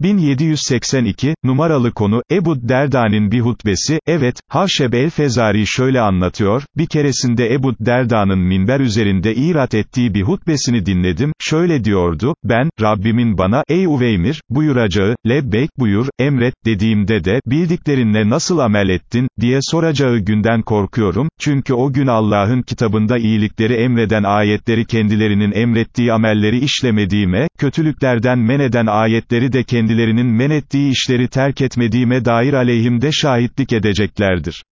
1782, numaralı konu, Ebu Derda'nın bir hutbesi, evet, Havşeb el-Fezari şöyle anlatıyor, bir keresinde Ebu Derda'nın minber üzerinde irat ettiği bir hutbesini dinledim, şöyle diyordu, ben, Rabbimin bana, ey Uveymir, buyuracağı, lebbeyk buyur, emret, dediğimde de, bildiklerinle nasıl amel ettin, diye soracağı günden korkuyorum, çünkü o gün Allah'ın kitabında iyilikleri emreden ayetleri kendilerinin emrettiği amelleri işlemediğime, kötülüklerden men eden ayetleri de kendilerinin men ettiği işleri terk etmediğime dair aleyhimde şahitlik edeceklerdir.